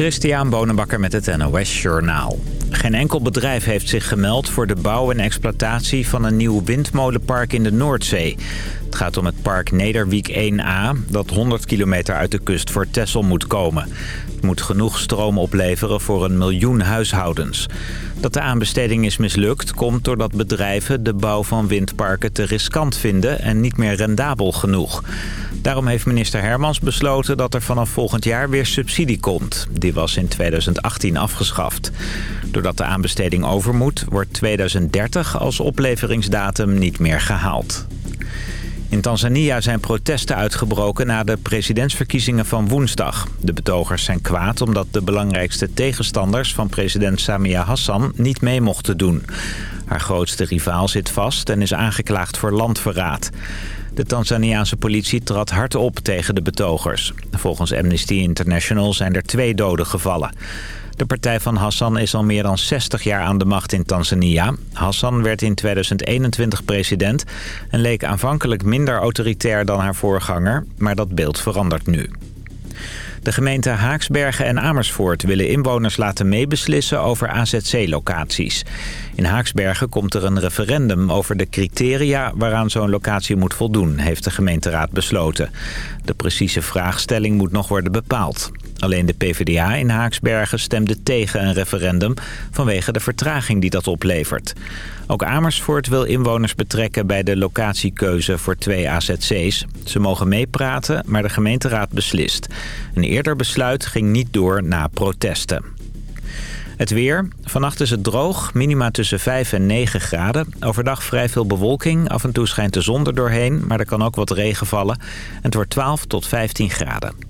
Christian Bonenbakker met het NOS Journaal. Geen enkel bedrijf heeft zich gemeld voor de bouw en exploitatie van een nieuw windmolenpark in de Noordzee. Het gaat om het park Nederwiek 1A, dat 100 kilometer uit de kust voor Texel moet komen. Het moet genoeg stroom opleveren voor een miljoen huishoudens. Dat de aanbesteding is mislukt komt doordat bedrijven de bouw van windparken te riskant vinden en niet meer rendabel genoeg. Daarom heeft minister Hermans besloten dat er vanaf volgend jaar weer subsidie komt. Die was in 2018 afgeschaft. Doordat de aanbesteding over moet, wordt 2030 als opleveringsdatum niet meer gehaald. In Tanzania zijn protesten uitgebroken na de presidentsverkiezingen van woensdag. De betogers zijn kwaad omdat de belangrijkste tegenstanders van president Samia Hassan niet mee mochten doen. Haar grootste rivaal zit vast en is aangeklaagd voor landverraad. De Tanzaniaanse politie trad hard op tegen de betogers. Volgens Amnesty International zijn er twee doden gevallen. De partij van Hassan is al meer dan 60 jaar aan de macht in Tanzania. Hassan werd in 2021 president en leek aanvankelijk minder autoritair dan haar voorganger, maar dat beeld verandert nu. De gemeenten Haaksbergen en Amersfoort willen inwoners laten meebeslissen over AZC-locaties. In Haaksbergen komt er een referendum over de criteria waaraan zo'n locatie moet voldoen, heeft de gemeenteraad besloten. De precieze vraagstelling moet nog worden bepaald. Alleen de PvdA in Haaksbergen stemde tegen een referendum vanwege de vertraging die dat oplevert. Ook Amersfoort wil inwoners betrekken bij de locatiekeuze voor twee AZC's. Ze mogen meepraten, maar de gemeenteraad beslist. Een eerder besluit ging niet door na protesten. Het weer. Vannacht is het droog. Minima tussen 5 en 9 graden. Overdag vrij veel bewolking. Af en toe schijnt de zon er doorheen. Maar er kan ook wat regen vallen. En het wordt 12 tot 15 graden.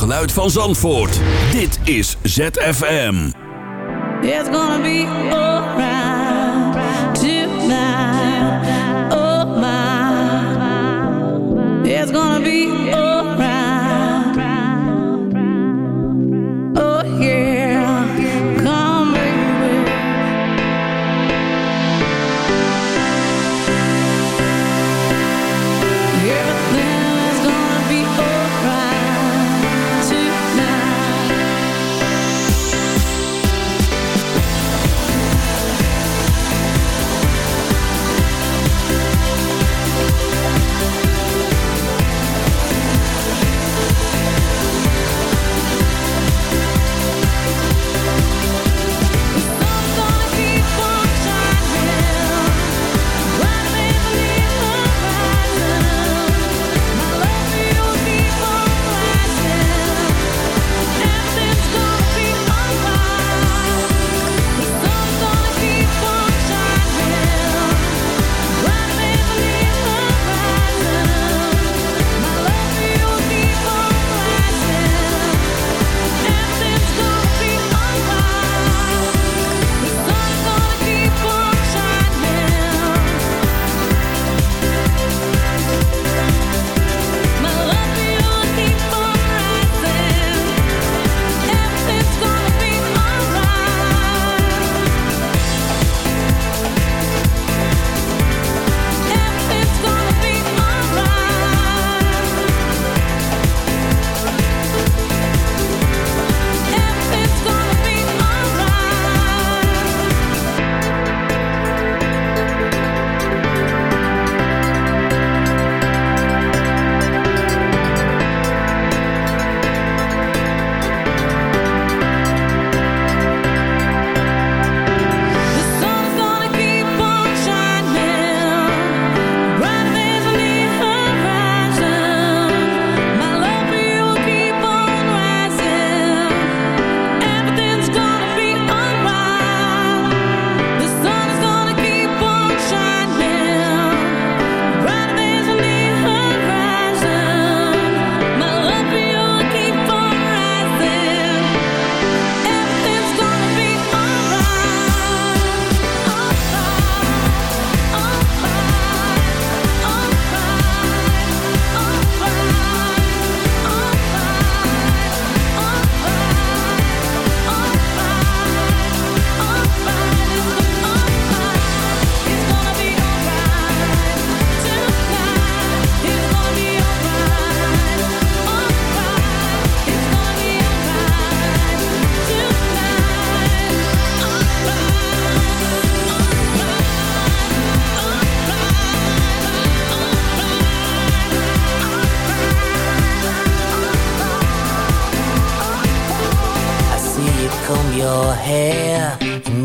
Geluid van Zandvoort. Dit is ZFM. It's gonna be alright tonight. Oh my. It's gonna be hair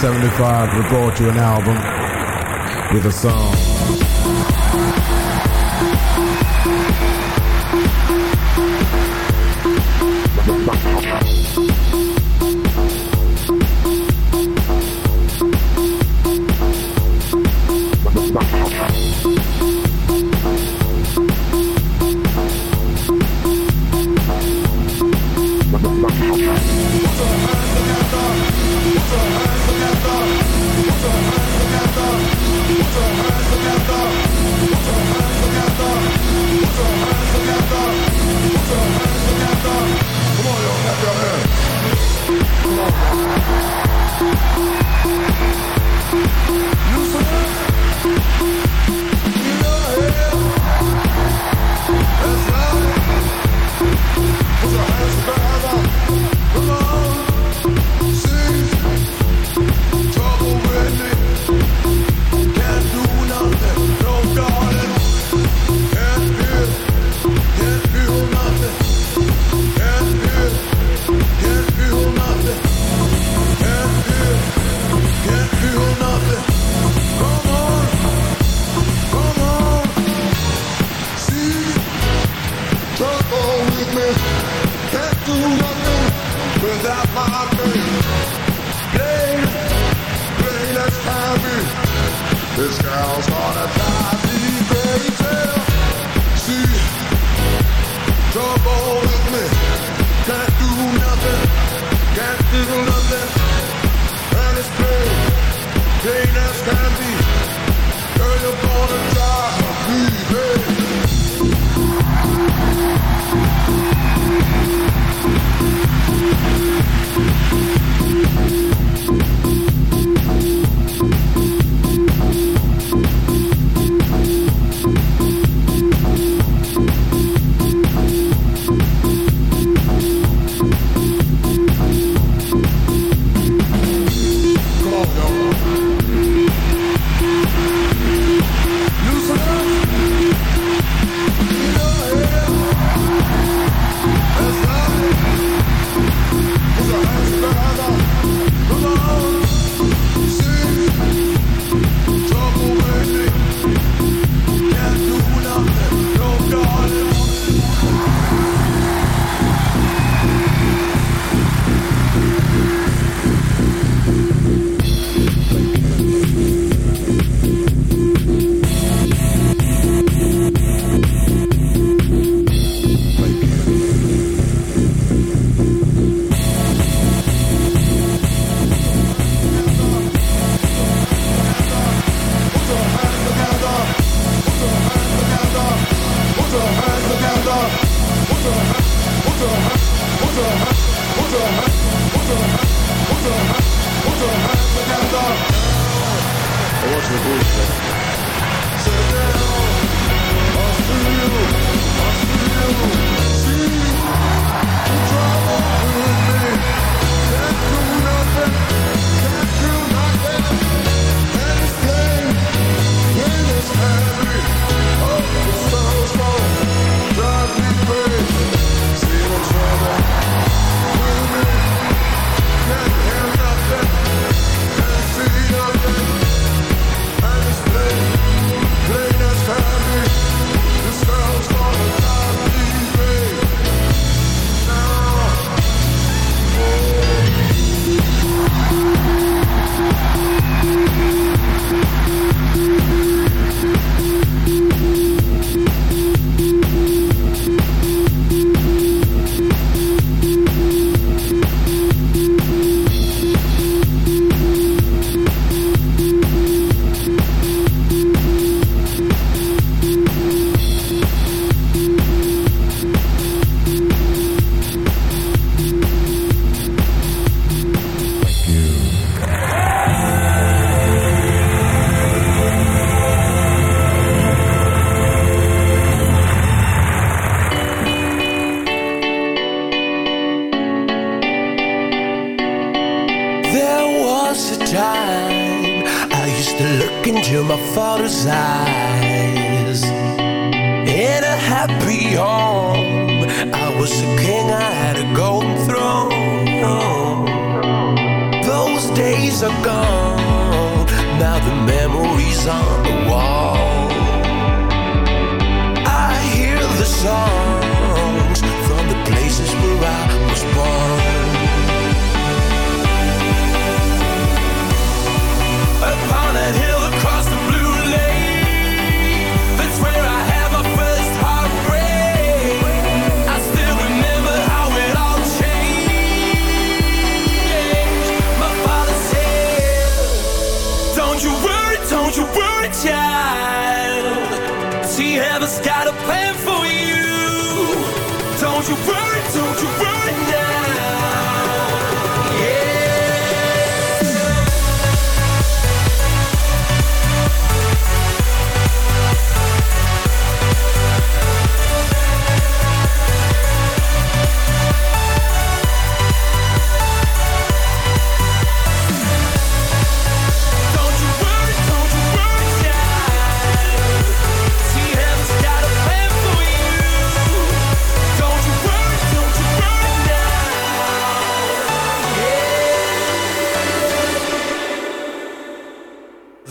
75 brought you an album with a song.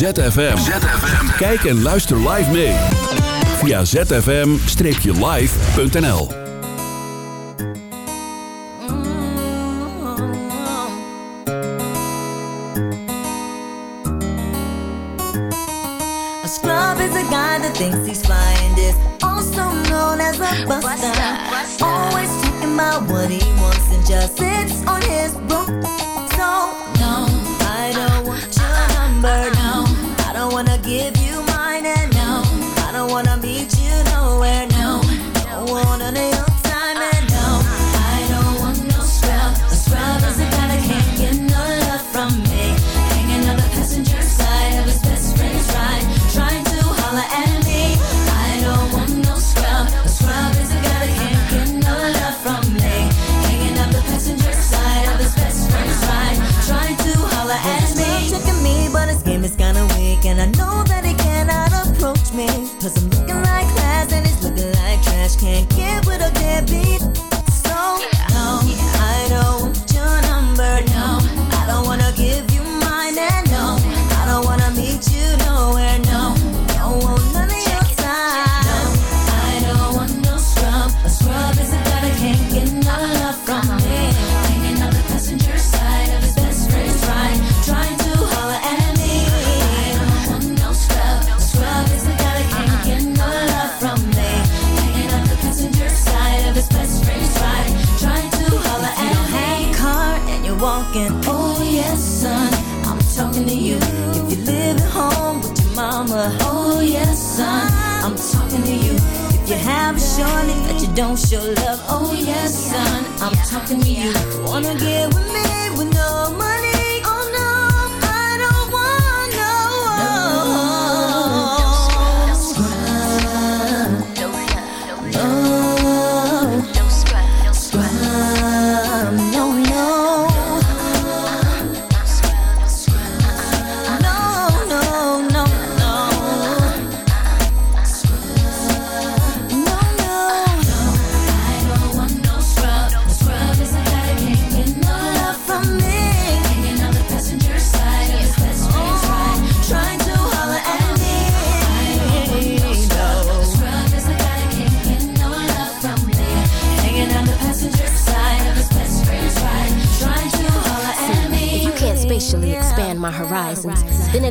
ZFM. Kijk en luister live mee. Via zfm-live.nl A scrub is a guy that thinks he's flying is Also known as a buster. Always talking about what he wants And just sits on his broom So no, I don't want your uh-uh. number. Uh-uh. I'm talking to you. Wanna get with me with no money?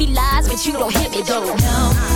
your felines, but you don't hit me though. No,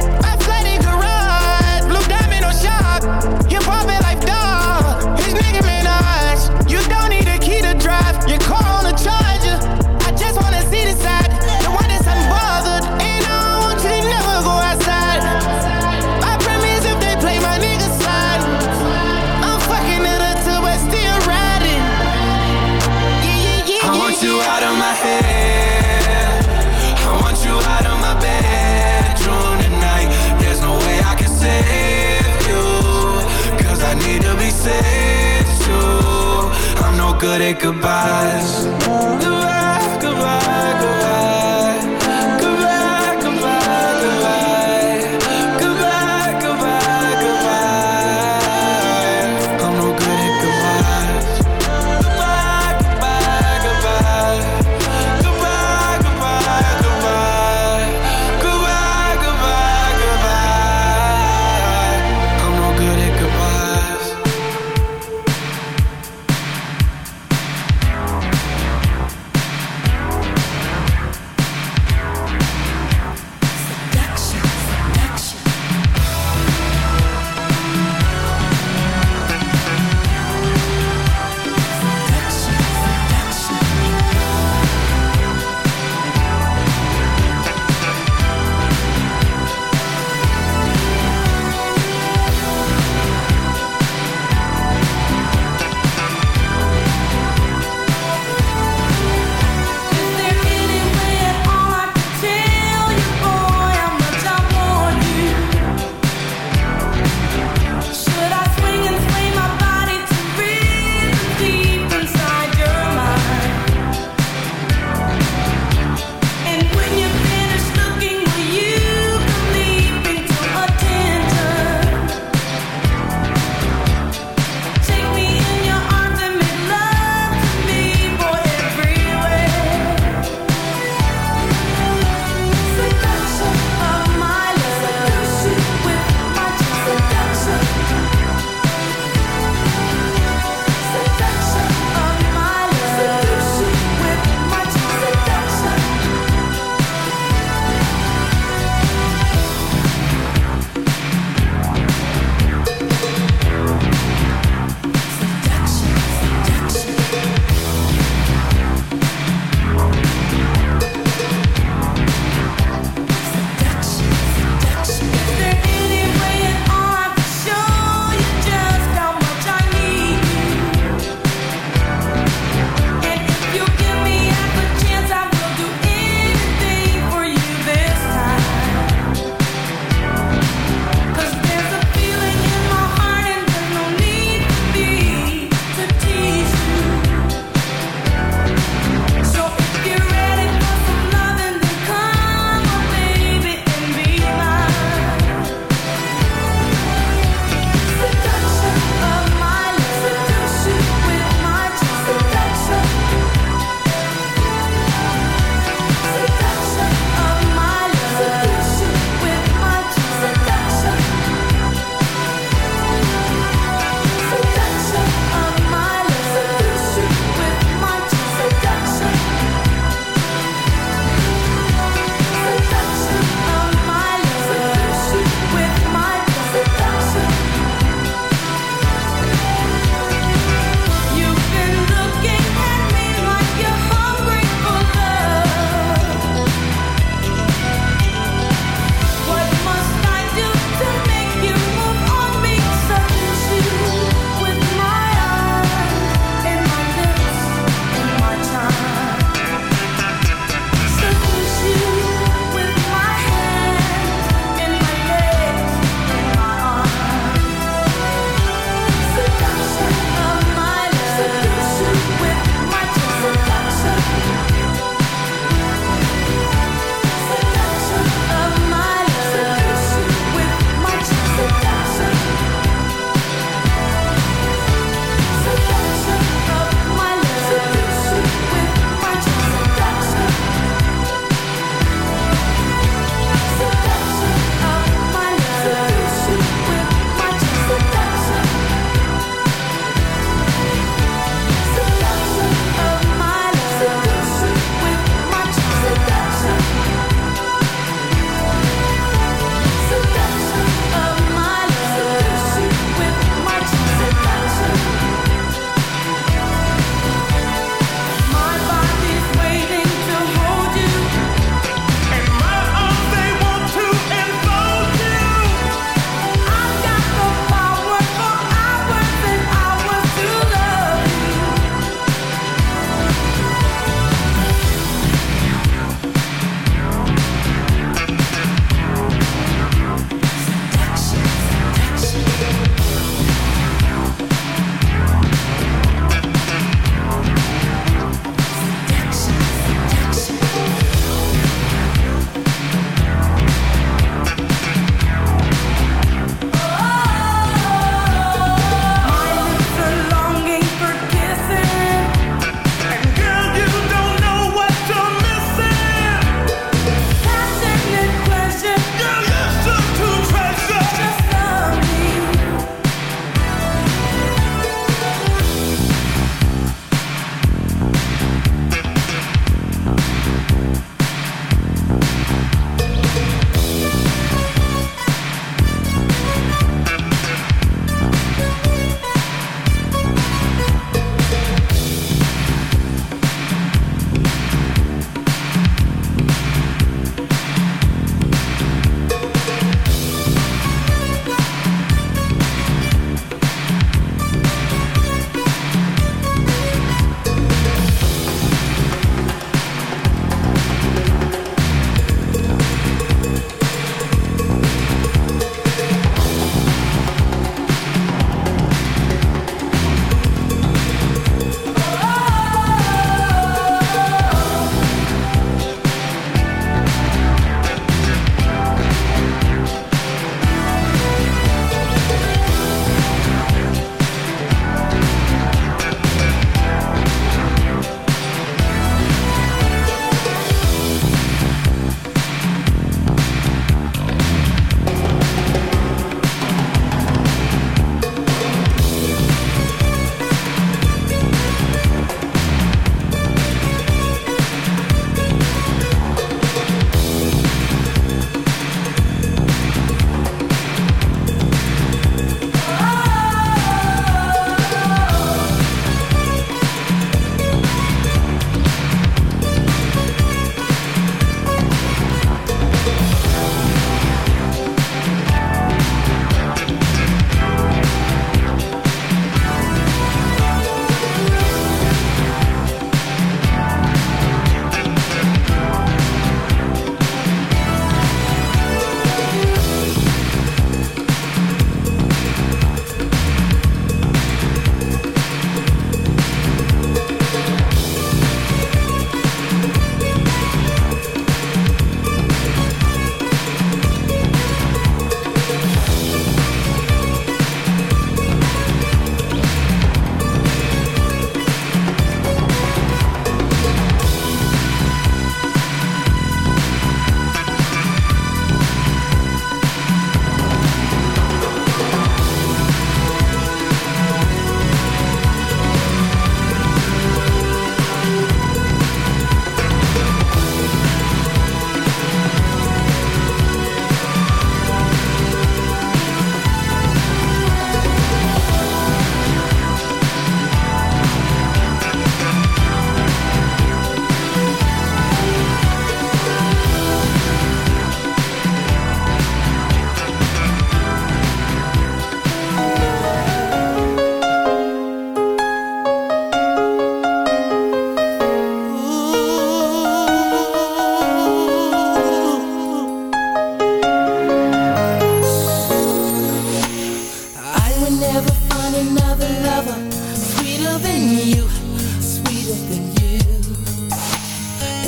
Good at goodbyes.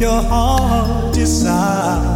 your heart decide?